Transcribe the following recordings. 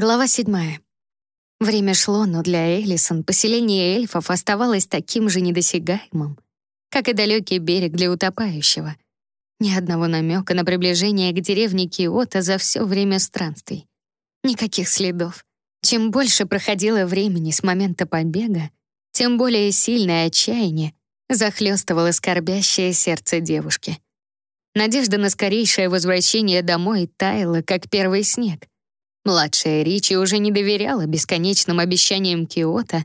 Глава седьмая. Время шло, но для Элисон поселение эльфов оставалось таким же недосягаемым, как и далекий берег для утопающего. Ни одного намека на приближение к деревне Киота за все время странствий. Никаких следов. Чем больше проходило времени с момента побега, тем более сильное отчаяние захлестывало скорбящее сердце девушки. Надежда на скорейшее возвращение домой таяла, как первый снег. Младшая Ричи уже не доверяла бесконечным обещаниям Киота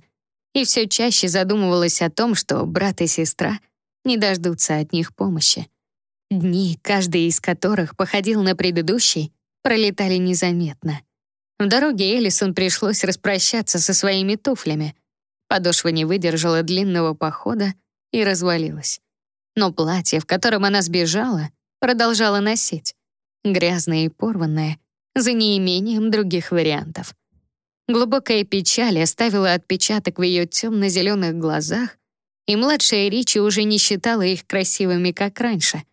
и все чаще задумывалась о том, что брат и сестра не дождутся от них помощи. Дни, каждый из которых походил на предыдущий, пролетали незаметно. В дороге Элисон пришлось распрощаться со своими туфлями. Подошва не выдержала длинного похода и развалилась. Но платье, в котором она сбежала, продолжала носить. Грязное и порванное, за неимением других вариантов. Глубокая печаль оставила отпечаток в ее темно-зеленых глазах, и младшая Ричи уже не считала их красивыми, как раньше.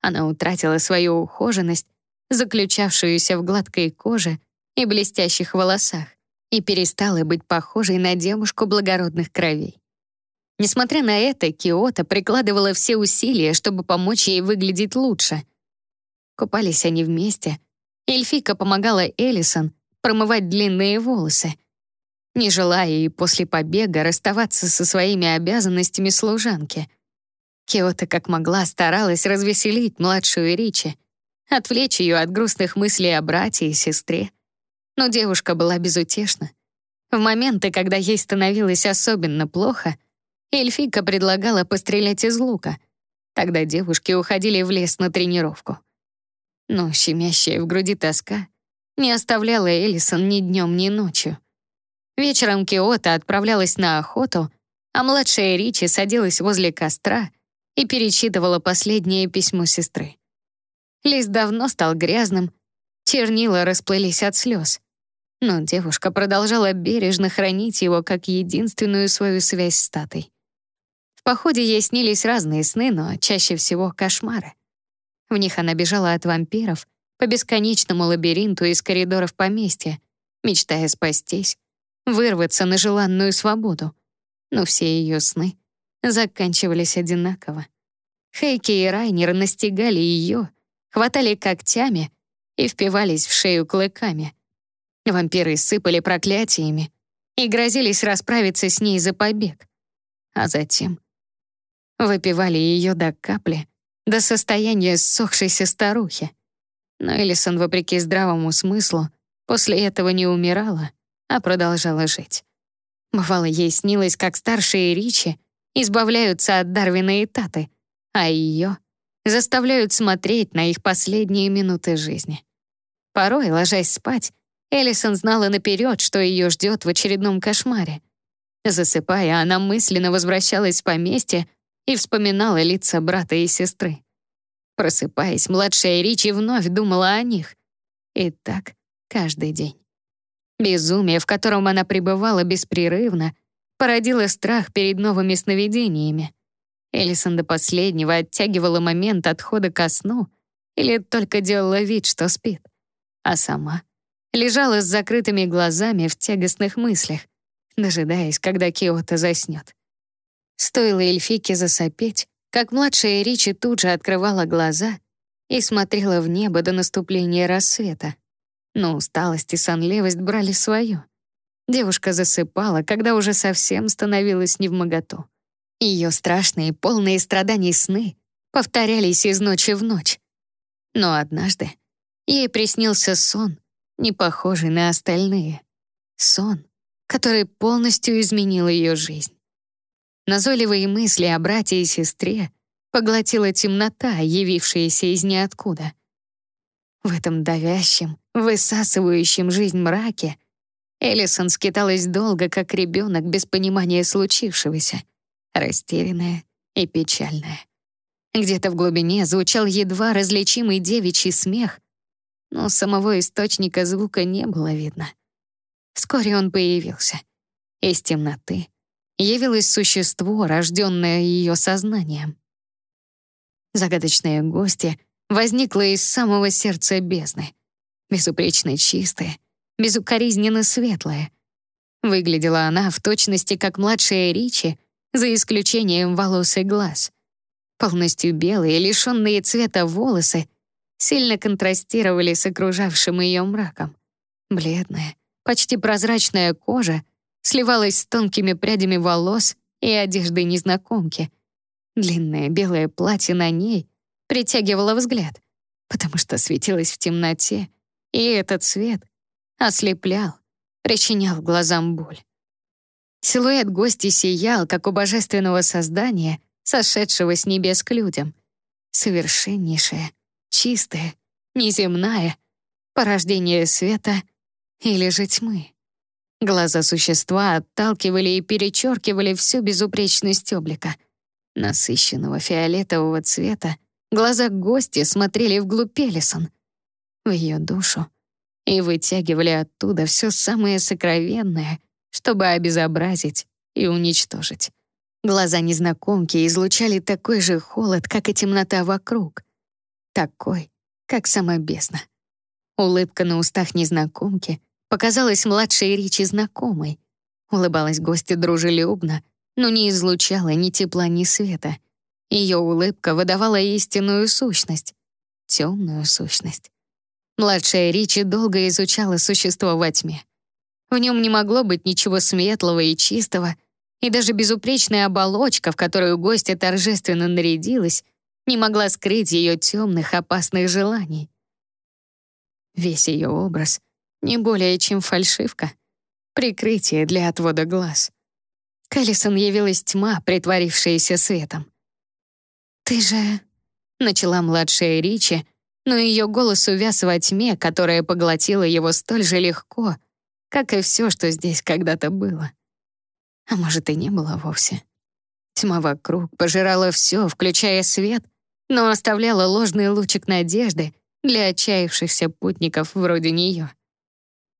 Она утратила свою ухоженность, заключавшуюся в гладкой коже и блестящих волосах, и перестала быть похожей на девушку благородных кровей. Несмотря на это, Киота прикладывала все усилия, чтобы помочь ей выглядеть лучше. Купались они вместе — Эльфика помогала Элисон промывать длинные волосы, не желая и после побега расставаться со своими обязанностями служанки. Киота как могла старалась развеселить младшую Ричи, отвлечь ее от грустных мыслей о брате и сестре. Но девушка была безутешна. В моменты, когда ей становилось особенно плохо, Эльфика предлагала пострелять из лука. Тогда девушки уходили в лес на тренировку но щемящая в груди тоска не оставляла Элисон ни днем, ни ночью. Вечером Киота отправлялась на охоту, а младшая Ричи садилась возле костра и перечитывала последнее письмо сестры. Лист давно стал грязным, чернила расплылись от слез. Но девушка продолжала бережно хранить его как единственную свою связь с Татой. В походе ей снились разные сны, но чаще всего кошмары. В них она бежала от вампиров по бесконечному лабиринту из коридоров поместья, мечтая спастись, вырваться на желанную свободу. Но все ее сны заканчивались одинаково. Хейки и Райнер настигали ее, хватали когтями и впивались в шею клыками. Вампиры сыпали проклятиями и грозились расправиться с ней за побег. А затем выпивали ее до капли до состояния ссохшейся старухи. Но Элисон, вопреки здравому смыслу, после этого не умирала, а продолжала жить. Бывало, ей снилось, как старшие Ричи избавляются от Дарвина и Таты, а ее заставляют смотреть на их последние минуты жизни. Порой, ложась спать, Элисон знала наперед, что ее ждет в очередном кошмаре. Засыпая, она мысленно возвращалась в поместье и вспоминала лица брата и сестры. Просыпаясь, младшая Ричи вновь думала о них. И так каждый день. Безумие, в котором она пребывала беспрерывно, породило страх перед новыми сновидениями. Элисон до последнего оттягивала момент отхода ко сну или только делала вид, что спит, а сама лежала с закрытыми глазами в тягостных мыслях, дожидаясь, когда Киота заснет. Стоило Эльфике засопеть, как младшая Ричи тут же открывала глаза и смотрела в небо до наступления рассвета. Но усталость и сонливость брали свое. Девушка засыпала, когда уже совсем становилась невмоготу. Ее страшные, полные страданий сны повторялись из ночи в ночь. Но однажды ей приснился сон, не похожий на остальные. Сон, который полностью изменил ее жизнь. Назойливые мысли о брате и сестре поглотила темнота, явившаяся из ниоткуда. В этом давящем, высасывающем жизнь мраке Элисон скиталась долго, как ребенок без понимания случившегося, растерянная и печальная. Где-то в глубине звучал едва различимый девичий смех, но самого источника звука не было видно. Вскоре он появился. Из темноты явилось существо, рожденное ее сознанием. Загадочное гостье возникло из самого сердца бездны, безупречно чистое, безукоризненно светлая. Выглядела она в точности как младшая Ричи, за исключением волос и глаз. Полностью белые, лишенные цвета волосы сильно контрастировали с окружавшим ее мраком. Бледная, почти прозрачная кожа сливалась с тонкими прядями волос и одеждой незнакомки. Длинное белое платье на ней притягивало взгляд, потому что светилось в темноте, и этот свет ослеплял, причинял глазам боль. Силуэт гости сиял, как у божественного создания, сошедшего с небес к людям. Совершеннейшее, чистое, неземное, порождение света или же тьмы. Глаза существа отталкивали и перечеркивали всю безупречность облика. Насыщенного фиолетового цвета глаза гости смотрели вглубь Элисон, в ее душу, и вытягивали оттуда все самое сокровенное, чтобы обезобразить и уничтожить. Глаза незнакомки излучали такой же холод, как и темнота вокруг. Такой, как сама бездна. Улыбка на устах незнакомки показалась младшей Ричи знакомой. Улыбалась гостья дружелюбно, но не излучала ни тепла, ни света. Ее улыбка выдавала истинную сущность, темную сущность. Младшая Ричи долго изучала существо во тьме. В нем не могло быть ничего светлого и чистого, и даже безупречная оболочка, в которую гостья торжественно нарядилась, не могла скрыть ее темных, опасных желаний. Весь ее образ не более чем фальшивка, прикрытие для отвода глаз. К явилась тьма, притворившаяся светом. «Ты же...» — начала младшая Ричи, но ее голос увяз во тьме, которая поглотила его столь же легко, как и все, что здесь когда-то было. А может, и не было вовсе. Тьма вокруг пожирала все, включая свет, но оставляла ложный лучик надежды для отчаявшихся путников вроде нее.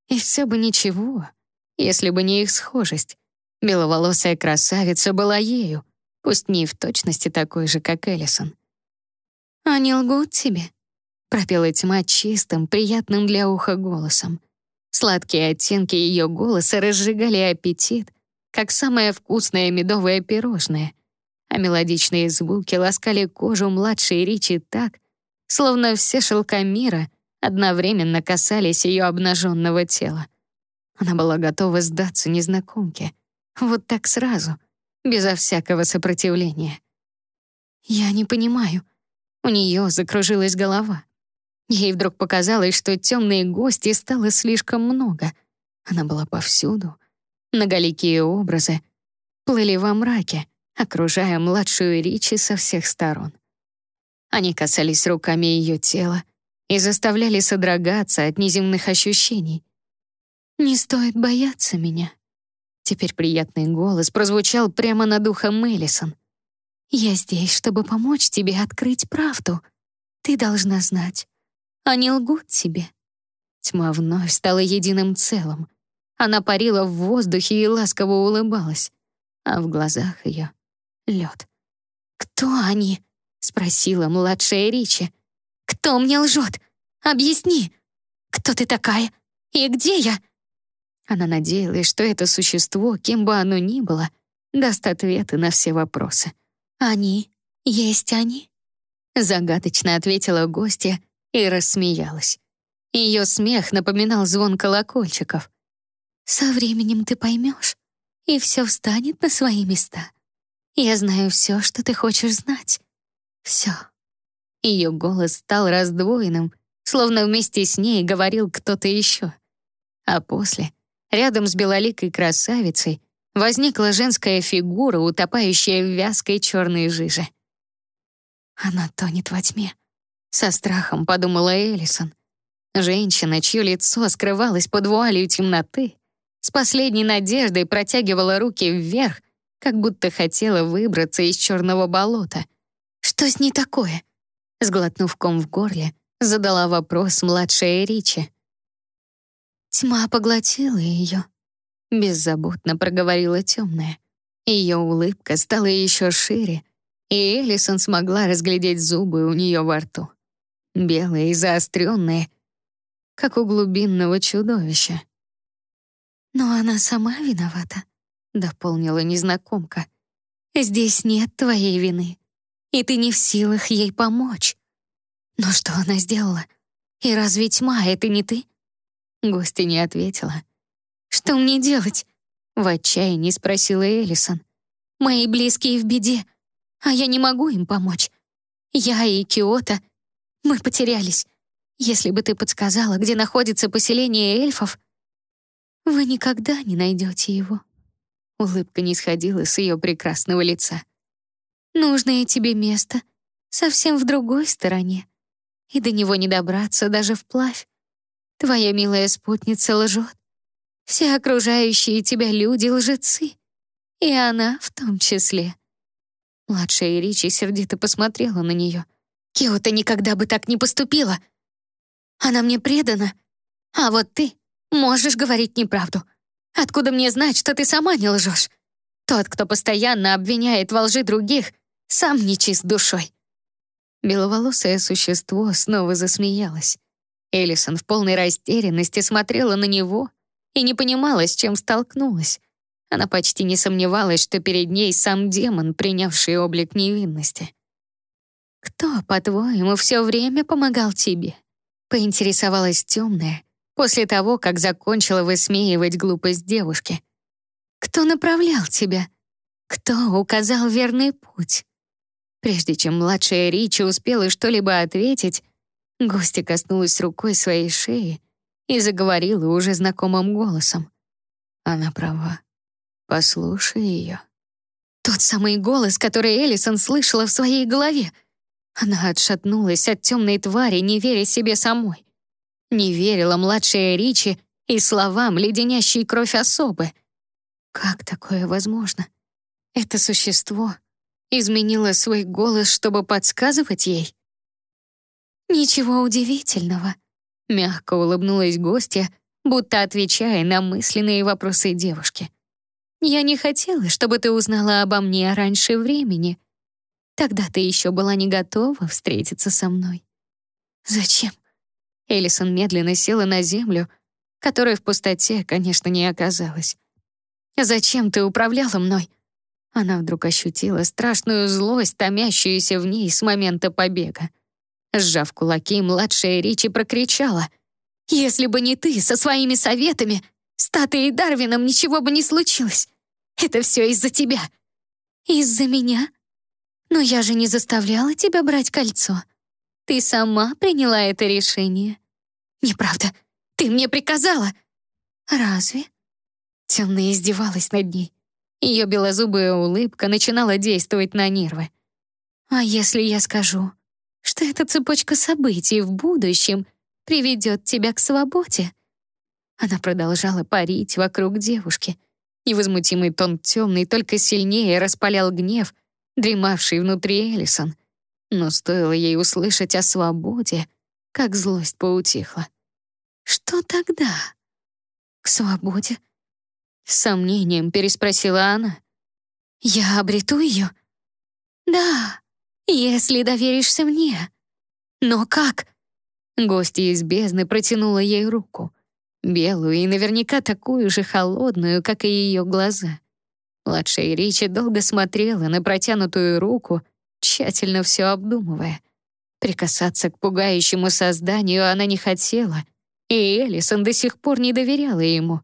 И все бы ничего, если бы не их схожесть. Беловолосая красавица была ею, пусть не в точности такой же, как Эллисон. «Они лгут тебе», пропела тьма чистым, приятным для уха голосом. Сладкие оттенки ее голоса разжигали аппетит, как самое вкусное медовое пирожное, а мелодичные звуки ласкали кожу младшей Ричи так, словно все шелка мира одновременно касались ее обнаженного тела. Она была готова сдаться незнакомке. Вот так сразу, безо всякого сопротивления. «Я не понимаю». У нее закружилась голова. Ей вдруг показалось, что темные гости стало слишком много. Она была повсюду. Многоликие образы плыли во мраке, окружая младшую Ричи со всех сторон. Они касались руками ее тела и заставляли содрогаться от неземных ощущений. «Не стоит бояться меня». Теперь приятный голос прозвучал прямо над ухом Мелисон. «Я здесь, чтобы помочь тебе открыть правду. Ты должна знать, они лгут тебе». Тьма вновь стала единым целым. Она парила в воздухе и ласково улыбалась, а в глазах ее — лед. «Кто они?» — спросила младшая Ричи. «Кто мне лжет? Объясни! Кто ты такая? И где я?» Она надеялась, что это существо, кем бы оно ни было, даст ответы на все вопросы. «Они? Есть они?» Загадочно ответила гостья, и рассмеялась. Ее смех напоминал звон колокольчиков. «Со временем ты поймешь, и все встанет на свои места. Я знаю все, что ты хочешь знать. Все». Ее голос стал раздвоенным, словно вместе с ней говорил кто-то еще. А после, рядом с белоликой красавицей, возникла женская фигура, утопающая в вязкой черной жиже. Она тонет во тьме. Со страхом подумала Элисон. Женщина, чье лицо скрывалось под вуалью темноты, с последней надеждой протягивала руки вверх, как будто хотела выбраться из черного болота. «Что с ней такое?» Сглотнув ком в горле, задала вопрос младшая Ричи. Тьма поглотила ее. Беззаботно проговорила темная. Ее улыбка стала еще шире, и Элисон смогла разглядеть зубы у нее во рту белые и заостренные, как у глубинного чудовища. Но она сама виновата, дополнила незнакомка. Здесь нет твоей вины, и ты не в силах ей помочь. Но что она сделала? И разве тьма — это не ты? Гостья не ответила. «Что мне делать?» — в отчаянии спросила Элисон. «Мои близкие в беде, а я не могу им помочь. Я и Киото, мы потерялись. Если бы ты подсказала, где находится поселение эльфов, вы никогда не найдете его». Улыбка не сходила с ее прекрасного лица. «Нужное тебе место совсем в другой стороне, и до него не добраться даже вплавь. Твоя милая спутница лжет. Все окружающие тебя люди — лжецы. И она в том числе. Младшая Ричи сердито посмотрела на нее. «Киота никогда бы так не поступила. Она мне предана. А вот ты можешь говорить неправду. Откуда мне знать, что ты сама не лжешь? Тот, кто постоянно обвиняет во лжи других, сам не чист душой». Беловолосое существо снова засмеялось. Элисон в полной растерянности смотрела на него и не понимала, с чем столкнулась. Она почти не сомневалась, что перед ней сам демон, принявший облик невинности. «Кто, по-твоему, все время помогал тебе?» — поинтересовалась темная после того, как закончила высмеивать глупость девушки. «Кто направлял тебя? Кто указал верный путь?» Прежде чем младшая Ричи успела что-либо ответить, гостья коснулась рукой своей шеи и заговорила уже знакомым голосом. Она права. Послушай ее. Тот самый голос, который Элисон слышала в своей голове. Она отшатнулась от темной твари, не веря себе самой. Не верила младшая Ричи и словам, леденящей кровь особы. Как такое возможно? Это существо изменило свой голос, чтобы подсказывать ей? Ничего удивительного. Мягко улыбнулась гостья, будто отвечая на мысленные вопросы девушки. Я не хотела, чтобы ты узнала обо мне раньше времени. Тогда ты еще была не готова встретиться со мной. Зачем? Элисон медленно села на землю, которой в пустоте, конечно, не оказалась. Зачем ты управляла мной? Она вдруг ощутила страшную злость, томящуюся в ней с момента побега. Сжав кулаки, младшая Ричи прокричала. «Если бы не ты со своими советами, с Татой и Дарвином ничего бы не случилось. Это все из-за тебя». «Из-за меня? Но я же не заставляла тебя брать кольцо. Ты сама приняла это решение». «Неправда. Ты мне приказала». «Разве?» Темная издевалась над ней. Ее белозубая улыбка начинала действовать на нервы. «А если я скажу, что эта цепочка событий в будущем приведет тебя к свободе?» Она продолжала парить вокруг девушки. Невозмутимый тон темный только сильнее распалял гнев, дремавший внутри Элисон. Но стоило ей услышать о свободе, как злость поутихла. «Что тогда?» «К свободе?» С сомнением переспросила она. «Я обрету ее?» «Да, если доверишься мне». «Но как?» Гостья из бездны протянула ей руку белую и наверняка такую же холодную, как и ее глаза. Младшая Ричи долго смотрела на протянутую руку, тщательно все обдумывая. Прикасаться к пугающему созданию она не хотела, и Элисон до сих пор не доверяла ему.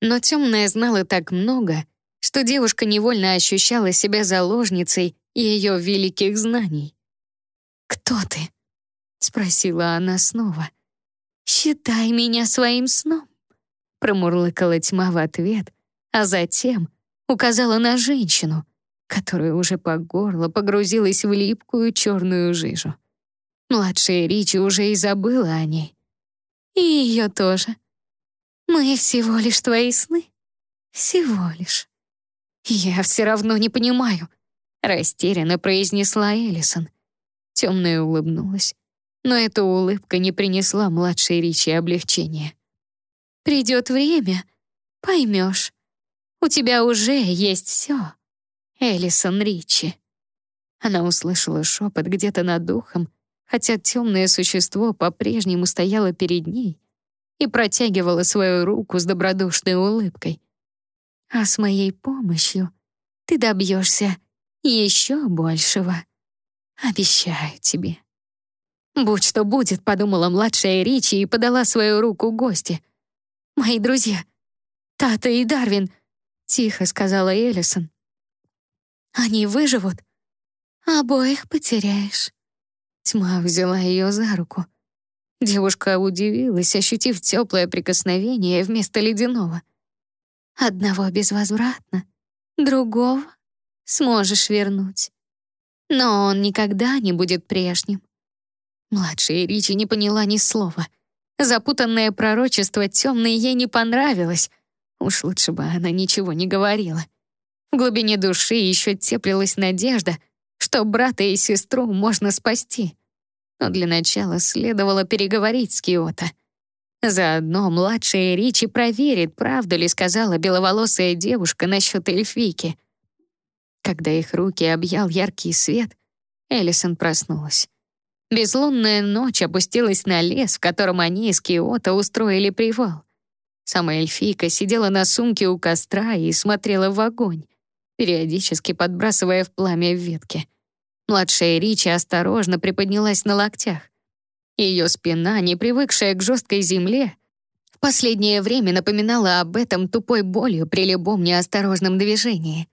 Но темная знала так много, что девушка невольно ощущала себя заложницей ее великих знаний. «Кто ты?» — спросила она снова. «Считай меня своим сном», — промурлыкала тьма в ответ, а затем указала на женщину, которая уже по горло погрузилась в липкую черную жижу. Младшая Ричи уже и забыла о ней. И ее тоже. Мы всего лишь твои сны. Всего лишь. Я все равно не понимаю, растерянно произнесла Элисон. Темная улыбнулась но эта улыбка не принесла младшей Ричи облегчения. «Придет время, поймешь. У тебя уже есть все, Элисон Ричи». Она услышала шепот где-то над духом, хотя темное существо по-прежнему стояло перед ней, и протягивала свою руку с добродушной улыбкой. «А с моей помощью ты добьешься еще большего. Обещаю тебе». «Будь что будет», — подумала младшая Ричи и подала свою руку гости. «Мои друзья, Тата и Дарвин», — тихо сказала Эллисон. «Они выживут. Обоих потеряешь». Тьма взяла ее за руку. Девушка удивилась, ощутив теплое прикосновение вместо ледяного. «Одного безвозвратно, другого сможешь вернуть. Но он никогда не будет прежним. Младшая Ричи не поняла ни слова. Запутанное пророчество темное ей не понравилось. Уж лучше бы она ничего не говорила. В глубине души еще теплилась надежда, что брата и сестру можно спасти. Но для начала следовало переговорить с Киото. Заодно младшая Ричи проверит, правду ли сказала беловолосая девушка насчет эльфийки. Когда их руки объял яркий свет, Элисон проснулась. Безлунная ночь опустилась на лес, в котором они из Киота устроили привал. Сама эльфийка сидела на сумке у костра и смотрела в огонь, периодически подбрасывая в пламя ветки. Младшая Ричи осторожно приподнялась на локтях. Ее спина, не привыкшая к жесткой земле, в последнее время напоминала об этом тупой болью при любом неосторожном движении.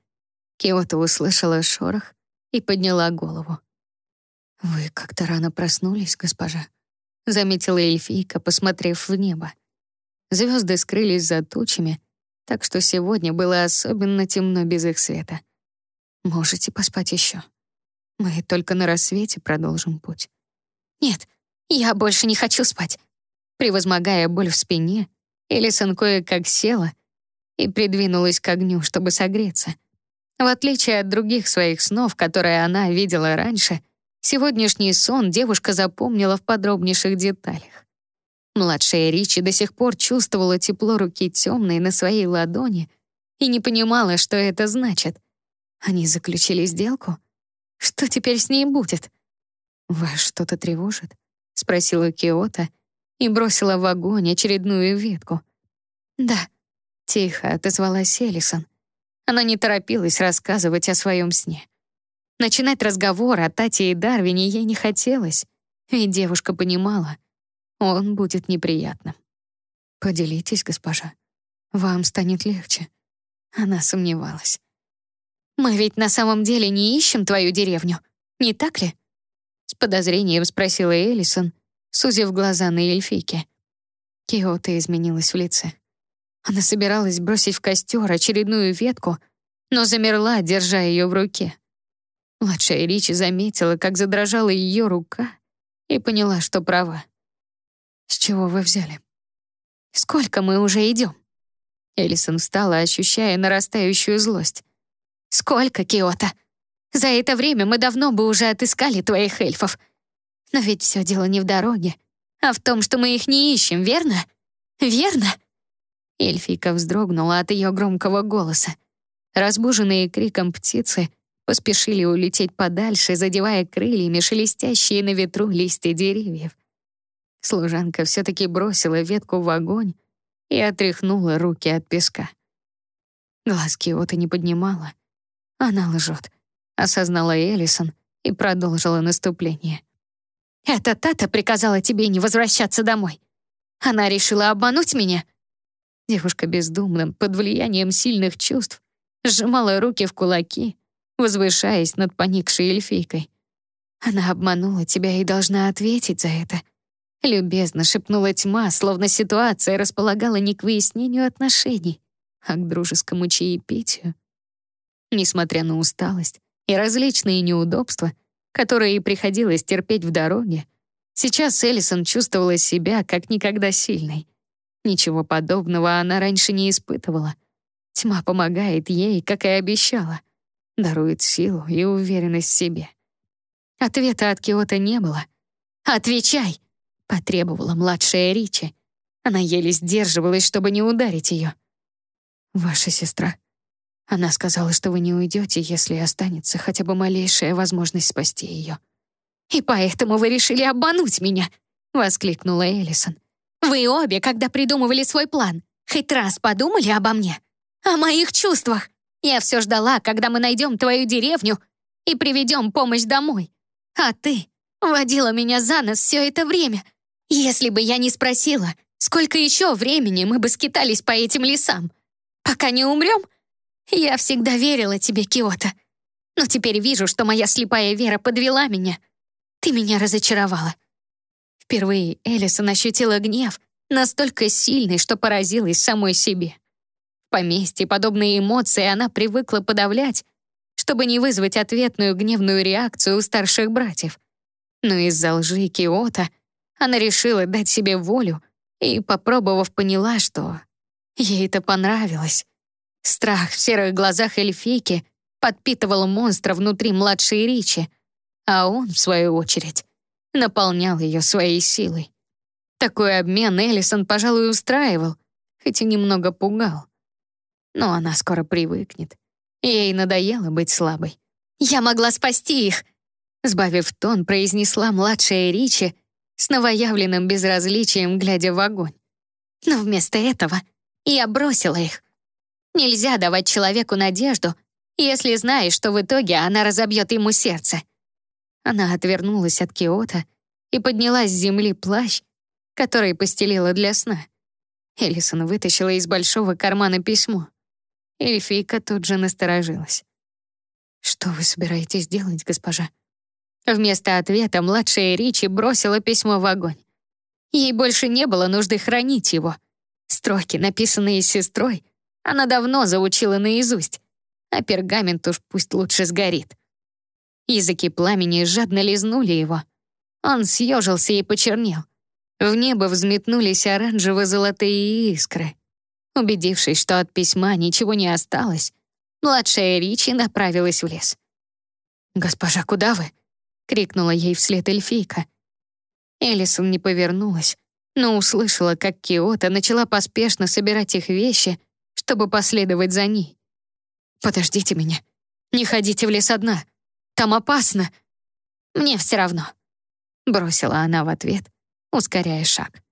Киото услышала шорох и подняла голову. «Вы как-то рано проснулись, госпожа», — заметила эльфийка, посмотрев в небо. Звезды скрылись за тучами, так что сегодня было особенно темно без их света. «Можете поспать еще. Мы только на рассвете продолжим путь». «Нет, я больше не хочу спать». Превозмогая боль в спине, Элисон кое-как села и придвинулась к огню, чтобы согреться. В отличие от других своих снов, которые она видела раньше — Сегодняшний сон девушка запомнила в подробнейших деталях. Младшая Ричи до сих пор чувствовала тепло руки темной на своей ладони и не понимала, что это значит. Они заключили сделку? Что теперь с ней будет? «Вас что-то тревожит?» — спросила Киота и бросила в огонь очередную ветку. «Да», — тихо отозвалась Элисон. Она не торопилась рассказывать о своем сне. Начинать разговор о Тате и Дарвине ей не хотелось, и девушка понимала, он будет неприятным. «Поделитесь, госпожа. Вам станет легче». Она сомневалась. «Мы ведь на самом деле не ищем твою деревню, не так ли?» С подозрением спросила Элисон, сузив глаза на эльфийке. Киота изменилась в лице. Она собиралась бросить в костер очередную ветку, но замерла, держа ее в руке. Младшая Ричи заметила, как задрожала ее рука, и поняла, что права. «С чего вы взяли?» «Сколько мы уже идем?» Элисон встала, ощущая нарастающую злость. «Сколько, Киота? За это время мы давно бы уже отыскали твоих эльфов. Но ведь все дело не в дороге, а в том, что мы их не ищем, верно? Верно?» Эльфийка вздрогнула от ее громкого голоса. Разбуженные криком птицы — поспешили улететь подальше, задевая крыльями шелестящие на ветру листья деревьев. Служанка все-таки бросила ветку в огонь и отряхнула руки от песка. Глазки Ота не поднимала. Она лжет, осознала Элисон и продолжила наступление. «Это Тата приказала тебе не возвращаться домой. Она решила обмануть меня?» Девушка бездумным, под влиянием сильных чувств, сжимала руки в кулаки, возвышаясь над поникшей эльфийкой. «Она обманула тебя и должна ответить за это», — любезно шепнула тьма, словно ситуация располагала не к выяснению отношений, а к дружескому чаепитию. Несмотря на усталость и различные неудобства, которые ей приходилось терпеть в дороге, сейчас Элисон чувствовала себя как никогда сильной. Ничего подобного она раньше не испытывала. Тьма помогает ей, как и обещала — дарует силу и уверенность в себе. Ответа от Киота не было. «Отвечай!» — потребовала младшая Ричи. Она еле сдерживалась, чтобы не ударить ее. «Ваша сестра. Она сказала, что вы не уйдете, если останется хотя бы малейшая возможность спасти ее». «И поэтому вы решили обмануть меня!» — воскликнула Элисон. Вы обе, когда придумывали свой план, хоть раз подумали обо мне? О моих чувствах? Я все ждала, когда мы найдем твою деревню и приведем помощь домой. А ты водила меня за нос все это время. Если бы я не спросила, сколько еще времени мы бы скитались по этим лесам, пока не умрем, я всегда верила тебе, Киота. Но теперь вижу, что моя слепая вера подвела меня. Ты меня разочаровала. Впервые Элисон ощутила гнев, настолько сильный, что поразилась самой себе. В поместье подобные эмоции она привыкла подавлять, чтобы не вызвать ответную гневную реакцию у старших братьев. Но из-за лжи Киота она решила дать себе волю и, попробовав, поняла, что ей это понравилось. Страх в серых глазах эльфийки подпитывал монстра внутри младшей Ричи, а он, в свою очередь, наполнял ее своей силой. Такой обмен Эллисон, пожалуй, устраивал, хоть и немного пугал. Но она скоро привыкнет. Ей надоело быть слабой. «Я могла спасти их!» Сбавив тон, произнесла младшая Ричи с новоявленным безразличием, глядя в огонь. Но вместо этого я бросила их. Нельзя давать человеку надежду, если знаешь, что в итоге она разобьет ему сердце. Она отвернулась от Киота и подняла с земли плащ, который постелила для сна. Элисон вытащила из большого кармана письмо. Эльфийка тут же насторожилась. «Что вы собираетесь делать, госпожа?» Вместо ответа младшая Ричи бросила письмо в огонь. Ей больше не было нужды хранить его. Строки, написанные сестрой, она давно заучила наизусть, а пергамент уж пусть лучше сгорит. Языки пламени жадно лизнули его. Он съежился и почернел. В небо взметнулись оранжево-золотые искры. Убедившись, что от письма ничего не осталось, младшая Ричи направилась в лес. «Госпожа, куда вы?» — крикнула ей вслед эльфийка. Элисон не повернулась, но услышала, как Киота начала поспешно собирать их вещи, чтобы последовать за ней. «Подождите меня. Не ходите в лес одна. Там опасно». «Мне все равно», — бросила она в ответ, ускоряя шаг.